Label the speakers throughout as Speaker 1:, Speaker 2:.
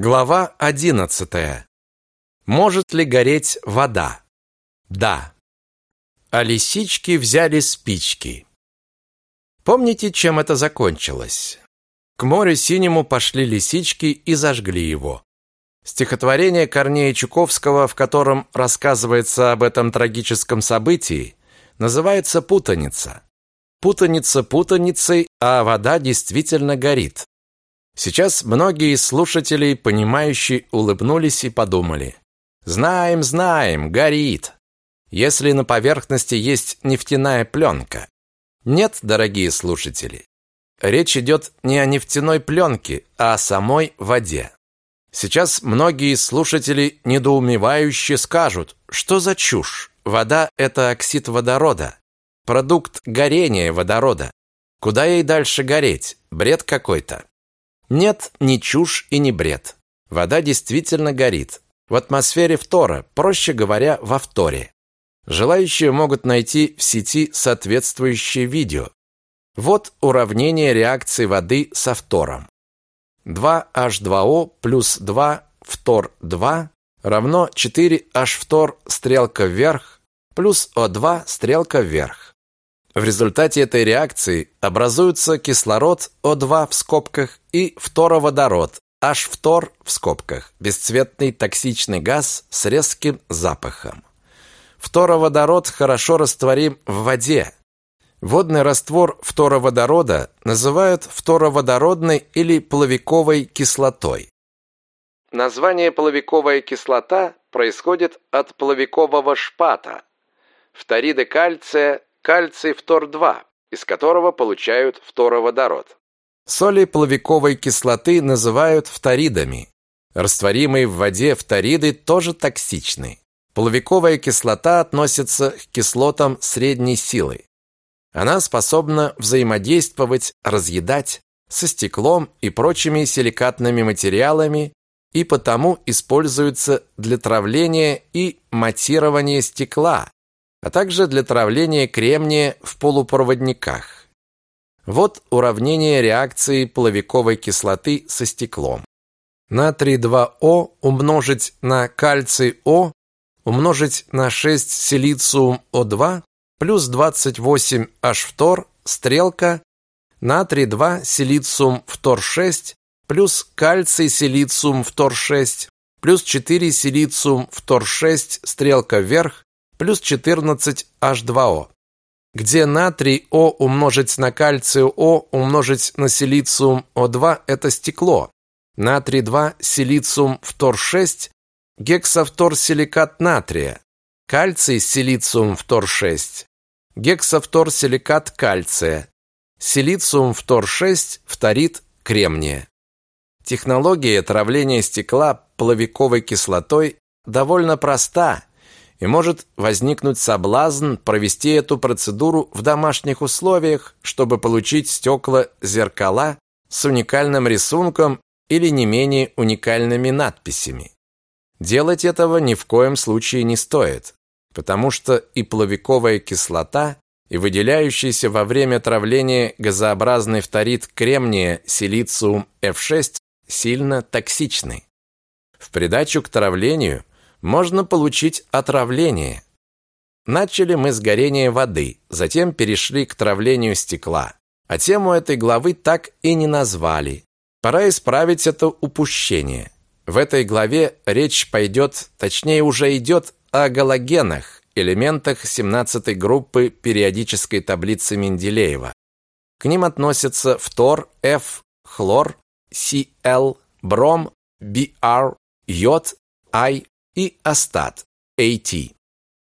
Speaker 1: Глава одиннадцатая. Может ли гореть вода? Да. А лисички взяли спички. Помните, чем это закончилось? К морю синему пошли лисички и зажгли его. Стихотворение Корнея Чуковского, в котором рассказывается об этом трагическом событии, называется «Путаница». Путаница путаницей, а вода действительно горит. Сейчас многие слушатели, понимающие, улыбнулись и подумали. Знаем, знаем, горит. Если на поверхности есть нефтяная пленка. Нет, дорогие слушатели. Речь идет не о нефтяной пленке, а о самой воде. Сейчас многие слушатели недоумевающе скажут, что за чушь? Вода – это оксид водорода, продукт горения водорода. Куда ей дальше гореть? Бред какой-то. Нет, ни чушь и ни бред. Вода действительно горит. В атмосфере фтора, проще говоря, во фторе. Желающие могут найти в сети соответствующее видео. Вот уравнение реакции воды со фтором. 2H2O плюс 2 фтор 2 равно 4H фтор стрелка вверх плюс O2 стрелка вверх. В результате этой реакции образуется кислород О2 в скобках и фтороводород H-фтор в скобках, бесцветный токсичный газ с резким запахом. Фтороводород хорошо растворим в воде. Водный раствор фтороводорода называют фтороводородной или плавиковой кислотой. Название плавиковая кислота происходит от плавикового шпата. Фториды кальция кальций фтор-2, из которого получают фтороводород. Соли плавиковой кислоты называют фторидами. Растворимые в воде фториды тоже токсичны. Плавиковая кислота относится к кислотам средней силы. Она способна взаимодействовать, разъедать со стеклом и прочими силикатными материалами и потому используется для травления и матирования стекла, а также для травления кремния в полупроводниках. Вот уравнение реакции плавиковой кислоты со стеклом. Натрий 2О умножить на кальций О умножить на 6 силициум О2 плюс 28 H фтор стрелка натрий 2 силициум фтор 6 плюс кальций силициум фтор 6 плюс 4 силициум фтор 6 стрелка вверх плюс 14H2O, где натрий О умножить на кальций О умножить на силициум О2 – это стекло. Натрий 2, силициум фтор-6, гексафторсиликат натрия. Кальций силициум фтор-6, гексафторсиликат кальция. Силициум фтор-6, фторид кремния. Технология травления стекла плавиковой кислотой довольно проста и может возникнуть соблазн провести эту процедуру в домашних условиях, чтобы получить стекла-зеркала с уникальным рисунком или не менее уникальными надписями. Делать этого ни в коем случае не стоит, потому что и плавиковая кислота, и выделяющийся во время травления газообразный фторид кремния силициум F6 сильно токсичны. В придачу к травлению можно получить отравление. Начали мы с горения воды, затем перешли к травлению стекла. А тему этой главы так и не назвали. Пора исправить это упущение. В этой главе речь пойдет, точнее уже идет, о галогенах, элементах 17 группы периодической таблицы Менделеева. К ним относятся фтор, F, хлор, Cl, бром, Br, йод, I, и астат, AT.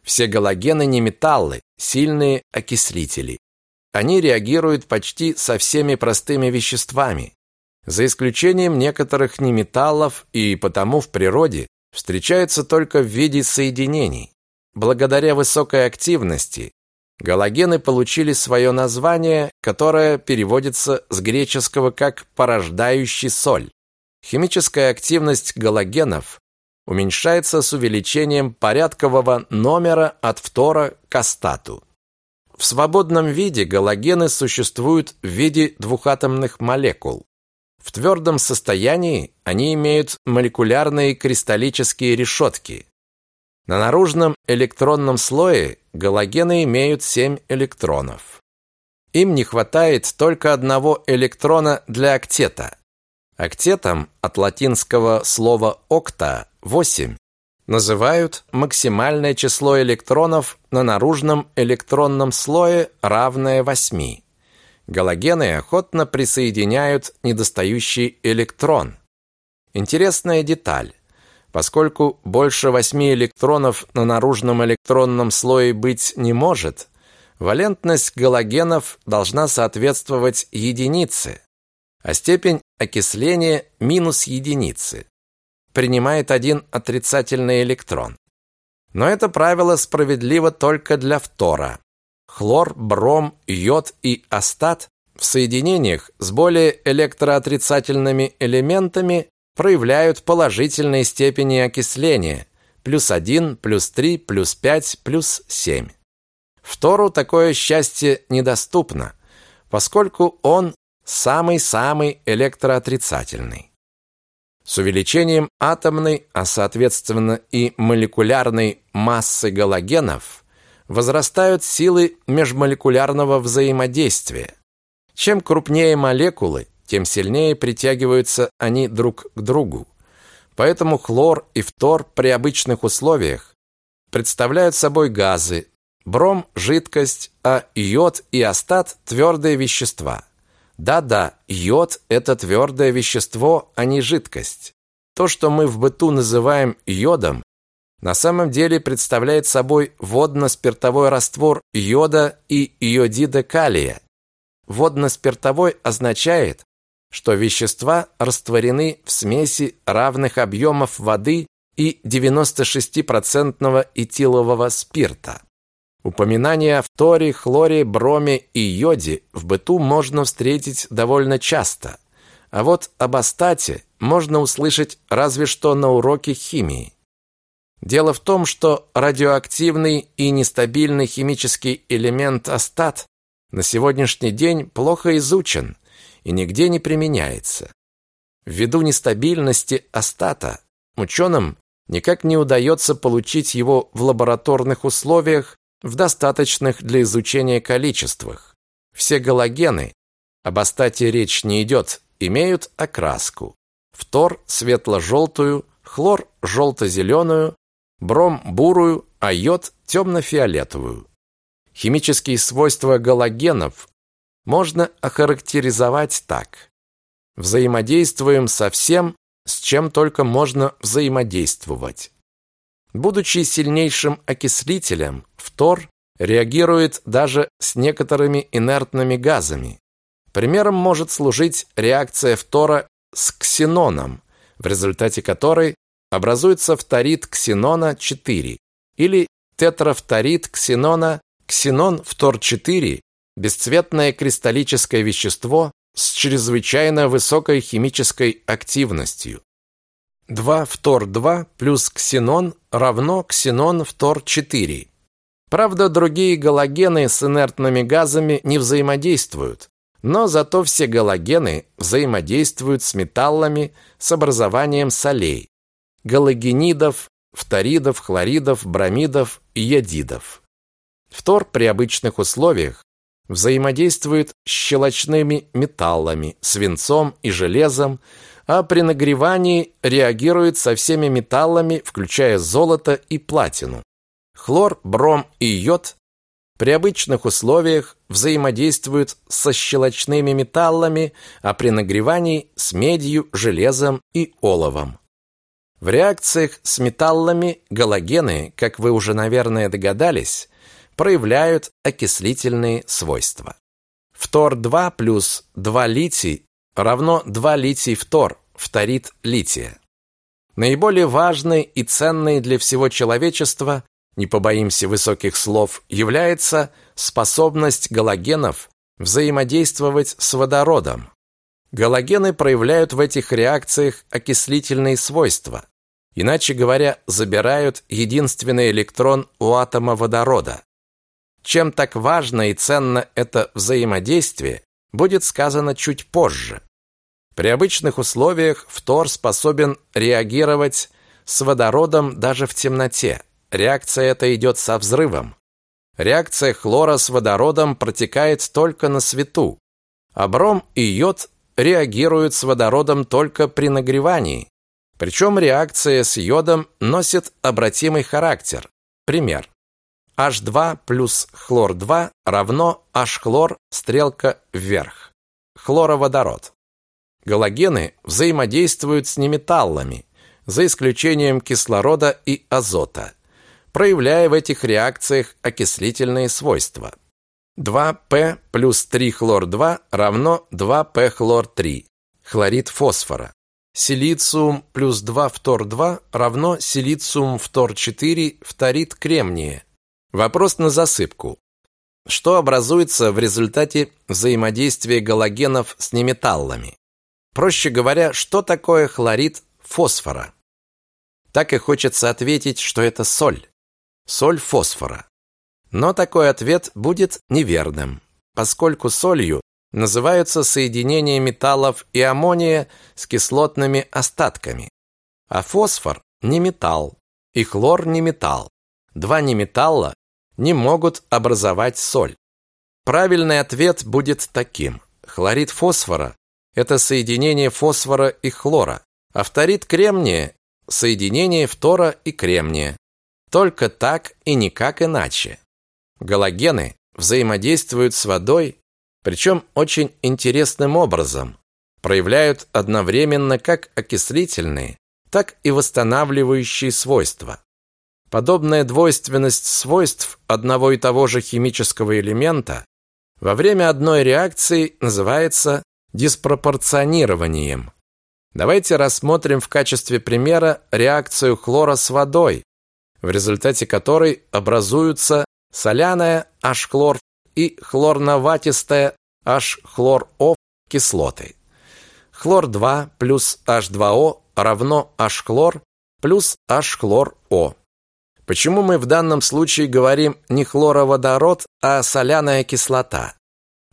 Speaker 1: Все галогены не металлы, сильные окислители. Они реагируют почти со всеми простыми веществами, за исключением некоторых неметаллов и потому в природе встречаются только в виде соединений. Благодаря высокой активности галогены получили свое название, которое переводится с греческого как «порождающий соль». Химическая активность галогенов уменьшается с увеличением порядкового номера от фтора к астату. В свободном виде галогены существуют в виде двухатомных молекул. В твердом состоянии они имеют молекулярные кристаллические решетки. На наружном электронном слое галогены имеют 7 электронов. Им не хватает только одного электрона для октета. Октетом от латинского слова «окта» – 8 называют максимальное число электронов на наружном электронном слое, равное 8. Галогены охотно присоединяют недостающий электрон. Интересная деталь. Поскольку больше 8 электронов на наружном электронном слое быть не может, валентность галогенов должна соответствовать единице, а степень окисления минус единицы принимает один отрицательный электрон. Но это правило справедливо только для фтора. Хлор, бром, йод и астат в соединениях с более электроотрицательными элементами проявляют положительные степени окисления плюс 1, плюс 3, плюс 5, плюс 7. Фтору такое счастье недоступно, поскольку он самый-самый электроотрицательный. С увеличением атомной, а соответственно и молекулярной массы галогенов возрастают силы межмолекулярного взаимодействия. Чем крупнее молекулы, тем сильнее притягиваются они друг к другу. Поэтому хлор и фтор при обычных условиях представляют собой газы, бром – жидкость, а йод и астат – твердые вещества. Да-да, йод – это твердое вещество, а не жидкость. То, что мы в быту называем йодом, на самом деле представляет собой водно-спиртовой раствор йода и йодида калия. Водно-спиртовой означает, что вещества растворены в смеси равных объемов воды и 96% этилового спирта. Упоминания о фторе, хлоре, броме и йоде в быту можно встретить довольно часто, а вот об астате можно услышать разве что на уроке химии. Дело в том, что радиоактивный и нестабильный химический элемент астат на сегодняшний день плохо изучен и нигде не применяется. Ввиду нестабильности астата ученым никак не удается получить его в лабораторных условиях в достаточных для изучения количествах. Все галогены, об астате речь не идет, имеют окраску. Фтор – светло-желтую, хлор – желто-зеленую, бром – бурую, а йод – темно-фиолетовую. Химические свойства галогенов можно охарактеризовать так. Взаимодействуем со всем, с чем только можно взаимодействовать. Будучи сильнейшим окислителем, фтор реагирует даже с некоторыми инертными газами. Примером может служить реакция фтора с ксеноном, в результате которой образуется фторид ксенона 4 или тетрафторид ксенона ксенон фтор-4 бесцветное кристаллическое вещество с чрезвычайно высокой химической активностью. 2 фтор-2 плюс ксенон равно ксенон фтор-4. Правда, другие галогены с инертными газами не взаимодействуют, но зато все галогены взаимодействуют с металлами с образованием солей, галогенидов, фторидов, хлоридов, бромидов и йодидов. Фтор при обычных условиях взаимодействует с щелочными металлами, свинцом и железом, а при нагревании реагирует со всеми металлами, включая золото и платину. Хлор, бром и йод при обычных условиях взаимодействуют со щелочными металлами, а при нагревании с медью, железом и оловом. В реакциях с металлами галогены, как вы уже, наверное, догадались, проявляют окислительные свойства. Фтор-2 плюс 2 литий равно 2 литий-фтор, фторид лития. Наиболее важной и ценной для всего человечества, не побоимся высоких слов, является способность галогенов взаимодействовать с водородом. Галогены проявляют в этих реакциях окислительные свойства, иначе говоря, забирают единственный электрон у атома водорода. Чем так важно и ценно это взаимодействие, будет сказано чуть позже. При обычных условиях фтор способен реагировать с водородом даже в темноте. Реакция эта идет со взрывом. Реакция хлора с водородом протекает только на свету, а бром и йод реагируют с водородом только при нагревании. Причем реакция с йодом носит обратимый характер. Пример. H2 плюс хлор-2 равно H-хлор, стрелка вверх. Хлороводород. Галогены взаимодействуют с неметаллами, за исключением кислорода и азота, проявляя в этих реакциях окислительные свойства. 2P плюс 3-хлор-2 равно 2P-хлор-3, хлорид фосфора. Силициум плюс 2-фтор-2 равно силициум-фтор-4, фторид кремния. Вопрос на засыпку. Что образуется в результате взаимодействия галогенов с неметаллами? Проще говоря, что такое хлорид фосфора? Так и хочется ответить, что это соль. Соль фосфора. Но такой ответ будет неверным, поскольку солью называются соединения металлов и аммония с кислотными остатками. А фосфор не металл, и хлор не металл. Два неметалла не могут образовать соль. Правильный ответ будет таким. Хлорид фосфора – это соединение фосфора и хлора, а кремния – соединение фтора и кремния. Только так и никак иначе. Галогены взаимодействуют с водой, причем очень интересным образом. Проявляют одновременно как окислительные, так и восстанавливающие свойства. Подобная двойственность свойств одного и того же химического элемента во время одной реакции называется диспропорционированием. Давайте рассмотрим в качестве примера реакцию хлора с водой, в результате которой образуются соляная H-хлор и хлорноватистая H-хлор-О кислоты. Хлор-2 плюс H2O равно H-хлор плюс H-хлор-О. Почему мы в данном случае говорим не хлороводород, а соляная кислота?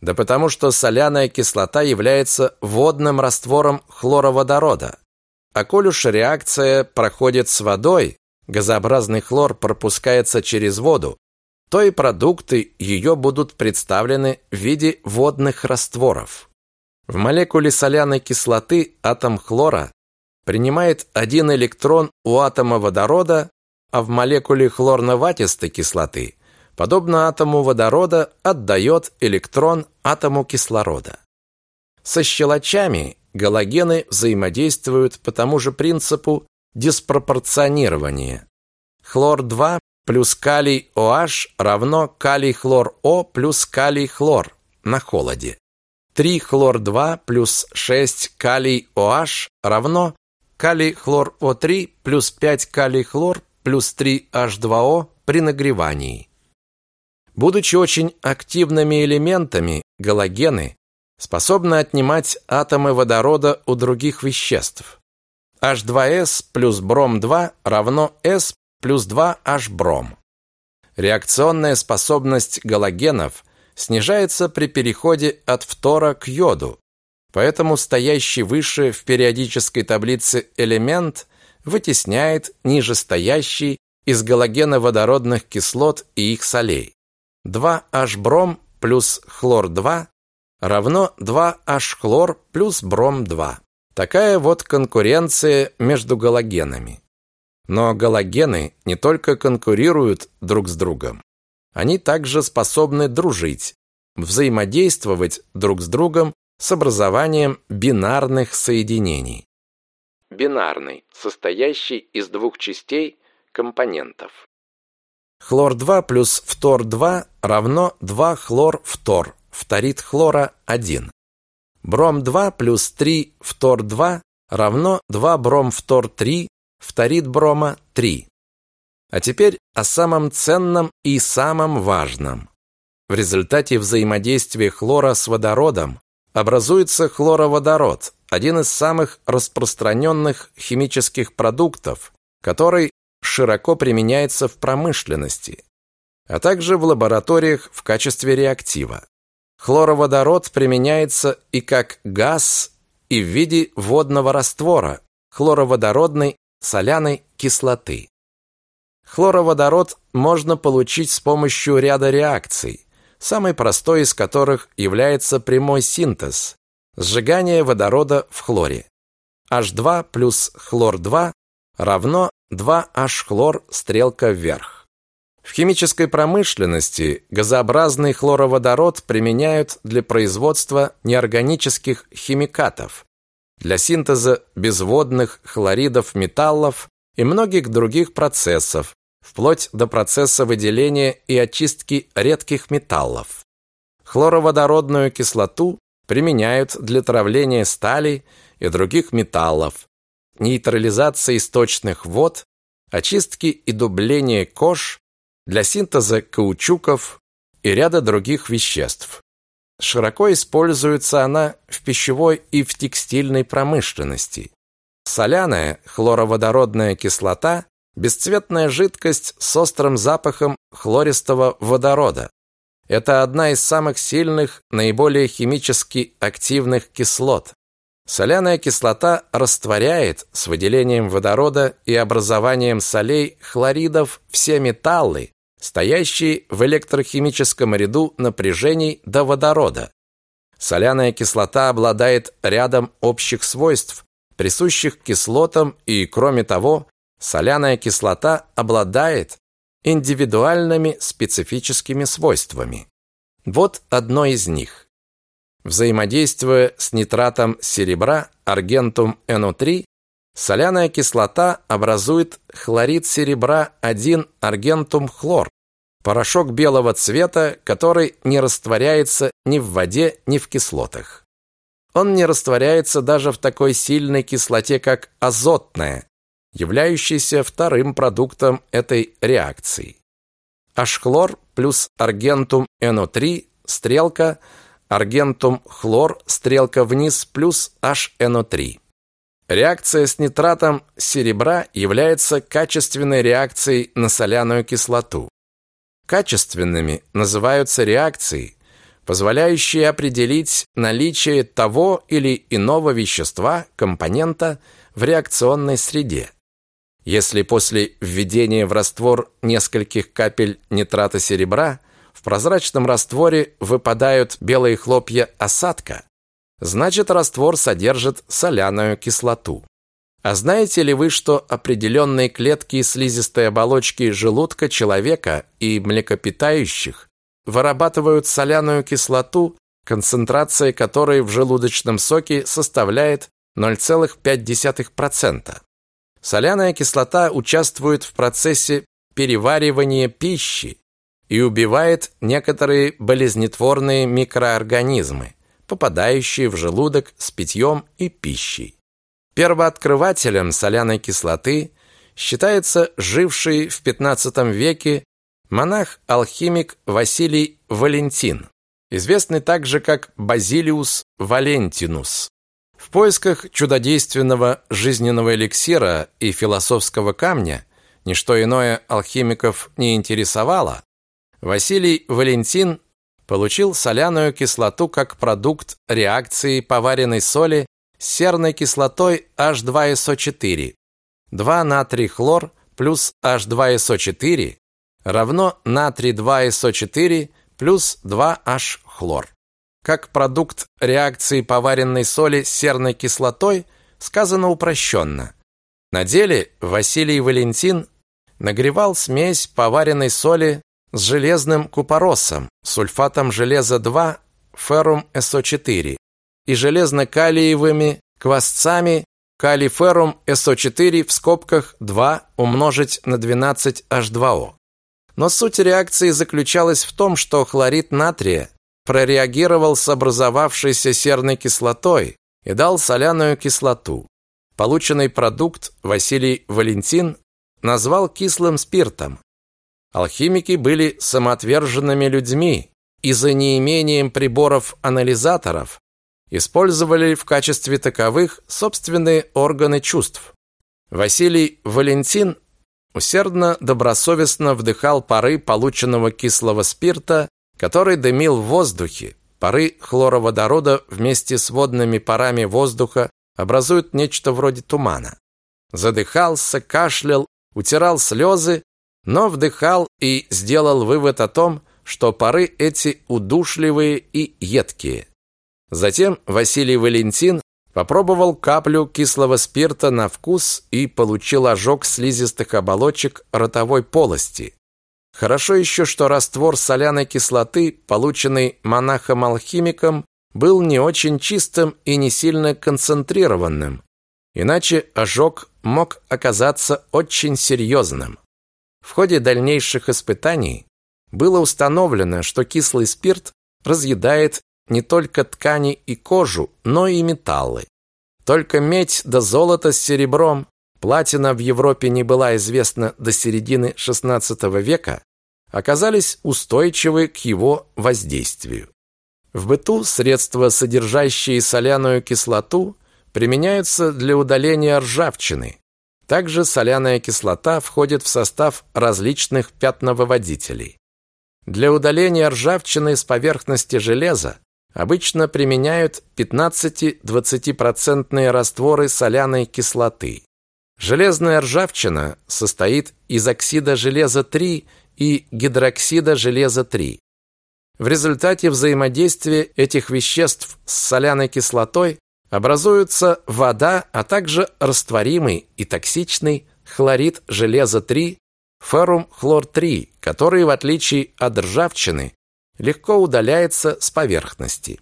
Speaker 1: Да потому что соляная кислота является водным раствором хлороводорода. А коль уж реакция проходит с водой, газообразный хлор пропускается через воду, то и продукты ее будут представлены в виде водных растворов. В молекуле соляной кислоты атом хлора принимает один электрон у атома водорода, а в молекуле хлорноватистой кислоты, подобно атому водорода, отдает электрон атому кислорода. Со щелочами галогены взаимодействуют по тому же принципу диспропорционирования. Хлор-2 плюс калий OH равно калий-хлор-О плюс калий-хлор на холоде. 3 хлор-2 плюс 6 калий-OH равно калий-хлор-О3 плюс 5 калий-хлор плюс 3 H2O при нагревании. Будучи очень активными элементами, галогены способны отнимать атомы водорода у других веществ. H2S плюс бром-2 равно S плюс 2H бром. Реакционная способность галогенов снижается при переходе от фтора к йоду, поэтому стоящий выше в периодической таблице элемент вытесняет нижестоящий из галогеноводородных кислот и их солей. 2H бром плюс хлор-2 равно 2H хлор плюс бром-2. Такая вот конкуренция между галогенами. Но галогены не только конкурируют друг с другом, они также способны дружить, взаимодействовать друг с другом с образованием бинарных соединений. Бинарный, состоящий из двух частей компонентов. Хлор-2 плюс фтор-2 равно 2-хлор-фтор, фторид хлора 1. Бром-2 плюс 3 фтор-2 равно 2 бром-фтор-3, фторид брома 3. А теперь о самом ценном и самом важном. В результате взаимодействия хлора с водородом образуется хлороводород, один из самых распространенных химических продуктов, который широко применяется в промышленности, а также в лабораториях в качестве реактива. Хлороводород применяется и как газ и в виде водного раствора хлороводородной соляной кислоты. Хлороводород можно получить с помощью ряда реакций, самой простой из которых является прямой синтез – сжигание водорода в хлоре. H2 плюс хлор-2 равно 2H-хлор стрелка вверх. В химической промышленности газообразный хлороводород применяют для производства неорганических химикатов, для синтеза безводных хлоридов металлов и многих других процессов, вплоть до процесса выделения и очистки редких металлов. Хлороводородную кислоту применяют для травления стали и других металлов, нейтрализации источных вод, очистки и дубления кож, для синтеза каучуков и ряда других веществ. Широко используется она в пищевой и в текстильной промышленности. Соляная хлороводородная кислота – бесцветная жидкость с острым запахом хлористого водорода. Это одна из самых сильных, наиболее химически активных кислот. Соляная кислота растворяет с выделением водорода и образованием солей хлоридов все металлы, стоящие в электрохимическом ряду напряжений до водорода. Соляная кислота обладает рядом общих свойств, присущих кислотам, и, кроме того, соляная кислота обладает индивидуальными специфическими свойствами. Вот одно из них. Взаимодействуя с нитратом серебра, аргентум NO3, соляная кислота образует хлорид серебра 1 аргентум хлор, порошок белого цвета, который не растворяется ни в воде, ни в кислотах. Он не растворяется даже в такой сильной кислоте, как азотная, являющейся вторым продуктом этой реакции. H-хлор плюс аргентум NO3, стрелка – аргентум хлор, стрелка вниз, плюс HNO3. Реакция с нитратом серебра является качественной реакцией на соляную кислоту. Качественными называются реакции, позволяющие определить наличие того или иного вещества, компонента в реакционной среде. Если после введения в раствор нескольких капель нитрата серебра в прозрачном растворе выпадают белые хлопья осадка, значит раствор содержит соляную кислоту. А знаете ли вы, что определенные клетки слизистой оболочки желудка человека и млекопитающих вырабатывают соляную кислоту, концентрация которой в желудочном соке составляет 0,5%. Соляная кислота участвует в процессе переваривания пищи, и убивает некоторые болезнетворные микроорганизмы, попадающие в желудок с питьем и пищей. Первооткрывателем соляной кислоты считается живший в XV веке монах-алхимик Василий Валентин, известный также как Базилиус Валентинус. В поисках чудодейственного жизненного эликсира и философского камня ничто иное алхимиков не интересовало, Василий Валентин получил соляную кислоту как продукт реакции поваренной соли с серной кислотой H2SO4. 2 натрий хлор плюс H2SO4 равно натрий 2SO4 плюс 2H хлор. Как продукт реакции поваренной соли с серной кислотой сказано упрощенно. На деле Василий Валентин нагревал смесь поваренной соли с железным купоросом, сульфатом железа-2, феррум СО4 и железно-калиевыми квасцами калий-феррум СО4 в скобках 2 умножить на 12H2O. Но суть реакции заключалась в том, что хлорид натрия прореагировал с образовавшейся серной кислотой и дал соляную кислоту. Полученный продукт Василий Валентин назвал кислым спиртом, Алхимики были самоотверженными людьми и за неимением приборов-анализаторов использовали в качестве таковых собственные органы чувств. Василий Валентин усердно, добросовестно вдыхал пары полученного кислого спирта, который дымил в воздухе, пары хлороводорода вместе с водными парами воздуха образуют нечто вроде тумана. Задыхался, кашлял, утирал слезы, но вдыхал и сделал вывод о том, что пары эти удушливые и едкие. Затем Василий Валентин попробовал каплю кислого спирта на вкус и получил ожог слизистых оболочек ротовой полости. Хорошо еще, что раствор соляной кислоты, полученный монахом-алхимиком, был не очень чистым и не сильно концентрированным, иначе ожог мог оказаться очень серьезным. В ходе дальнейших испытаний было установлено, что кислый спирт разъедает не только ткани и кожу, но и металлы. Только медь да золото с серебром, платина в Европе не была известна до середины XVI века, оказались устойчивы к его воздействию. В быту средства, содержащие соляную кислоту, применяются для удаления ржавчины. Также соляная кислота входит в состав различных пятновыводителей. Для удаления ржавчины с поверхности железа обычно применяют 15-20% растворы соляной кислоты. Железная ржавчина состоит из оксида железа 3 и гидроксида железа 3. В результате взаимодействия этих веществ с соляной кислотой образуется вода, а также растворимый и токсичный хлорид железа 3, феррум хлор 3, который, в отличие от ржавчины, легко удаляется с поверхности.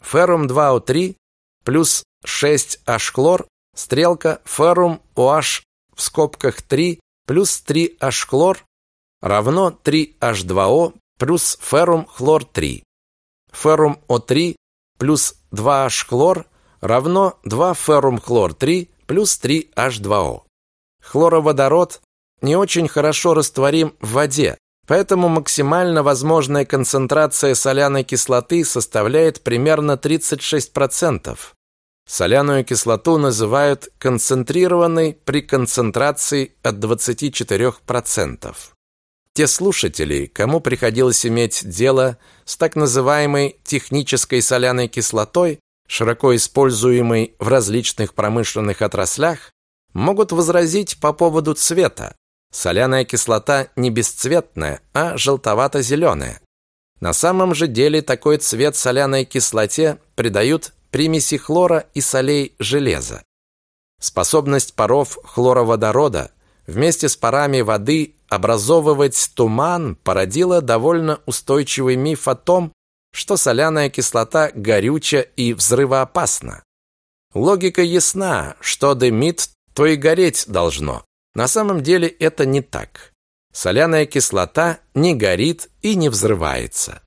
Speaker 1: Феррум 2О3 плюс 6H-хлор, стрелка феррум OH в скобках 3 плюс 3H-хлор равно 3H2O плюс феррум хлор 3. Феррум О3 плюс 2H-хлор равно 2 феррум хлор 3 плюс 3H2O. Хлороводород не очень хорошо растворим в воде, поэтому максимально возможная концентрация соляной кислоты составляет примерно 36%. Соляную кислоту называют концентрированной при концентрации от 24%. Те слушатели, кому приходилось иметь дело с так называемой технической соляной кислотой, широко используемой в различных промышленных отраслях, могут возразить по поводу цвета. Соляная кислота не бесцветная, а желтовато-зеленая. На самом же деле такой цвет соляной кислоте придают примеси хлора и солей железа. Способность паров хлороводорода вместе с парами воды образовывать туман породила довольно устойчивый миф о том, что соляная кислота горюча и взрывоопасна. Логика ясна, что дымит, то и гореть должно. На самом деле это не так. Соляная кислота не горит и не взрывается.